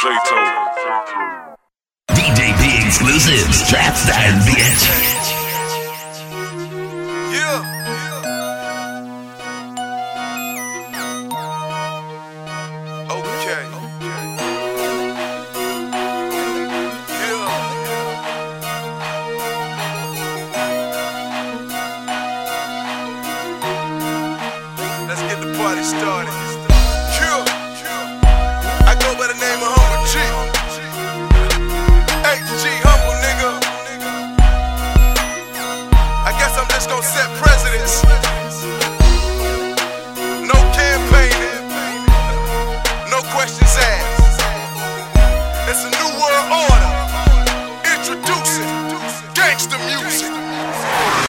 Zaytoven. DJ exclusives, trap style bitch. Okay. Let's get the party started. I It's a new world order.